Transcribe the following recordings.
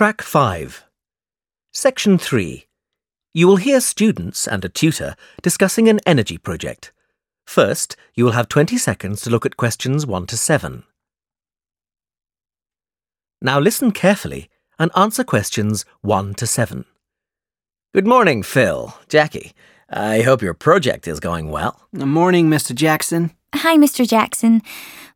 Track 5. Section 3. You will hear students and a tutor discussing an energy project. First, you will have 20 seconds to look at questions 1 to 7. Now listen carefully and answer questions 1 to 7. Good morning, Phil. Jackie. I hope your project is going well. Good morning, Mr. Jackson. Hi, Mr. Jackson.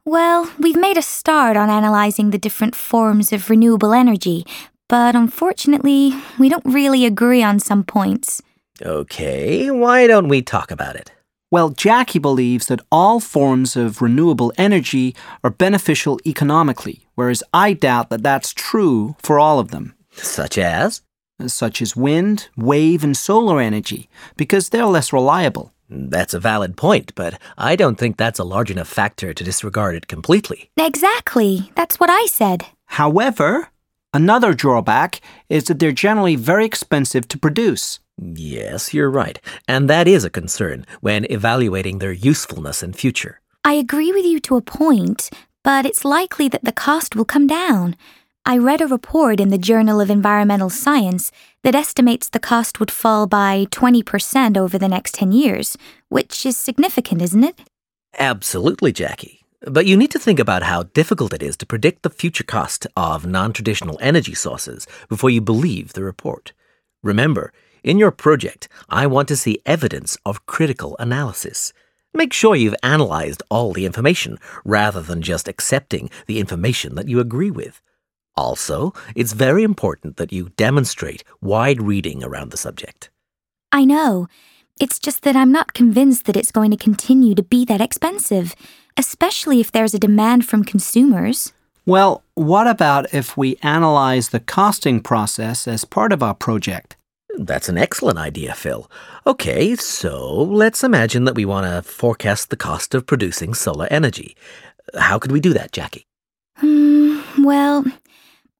Well, we've made a start on analysing the different forms of renewable energy, but unfortunately, we don't really agree on some points. Okay, why don't we talk about it? Well, Jackie believes that all forms of renewable energy are beneficial economically, whereas I doubt that that's true for all of them, Such as? such as wind, wave, and solar energy, because they're less reliable. That's a valid point, but I don't think that's a large enough factor to disregard it completely. Exactly. That's what I said. However, another drawback is that they're generally very expensive to produce. Yes, you're right. And that is a concern when evaluating their usefulness in future. I agree with you to a point, but it's likely that the cost will come down. I read a report in the Journal of Environmental Science that estimates the cost would fall by 20% over the next 10 years, which is significant, isn't it? Absolutely, Jackie. But you need to think about how difficult it is to predict the future cost of non traditional energy sources before you believe the report. Remember, in your project, I want to see evidence of critical analysis. Make sure you've analyzed all the information rather than just accepting the information that you agree with. Also, it's very important that you demonstrate wide reading around the subject. I know. It's just that I'm not convinced that it's going to continue to be that expensive, especially if there's a demand from consumers. Well, what about if we analyze the costing process as part of our project? That's an excellent idea, Phil. Okay, so let's imagine that we want to forecast the cost of producing solar energy. How could we do that, Jackie? Hmm, well,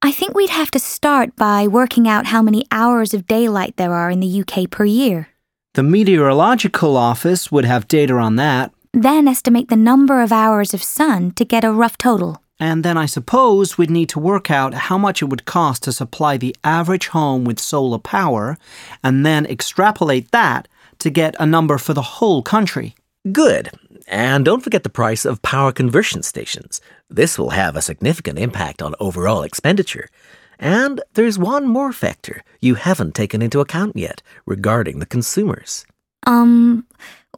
I think we'd have to start by working out how many hours of daylight there are in the UK per year. The Meteorological Office would have data on that, Then estimate the number of hours of sun to get a rough total. and then I suppose we'd need to work out how much it would cost to supply the average home with solar power, and then extrapolate that to get a number for the whole country. Good. And don't forget the price of power conversion stations. This will have a significant impact on overall expenditure. And there's one more factor you haven't taken into account yet regarding the consumers. Um,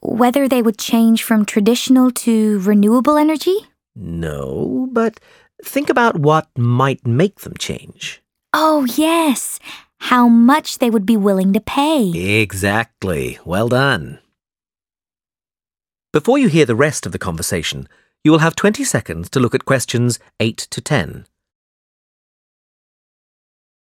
whether they would change from traditional to renewable energy? No, but think about what might make them change. Oh, yes. How much they would be willing to pay. Exactly. Well done. Before you hear the rest of the conversation, you will have 20 seconds to look at questions 8 to 10.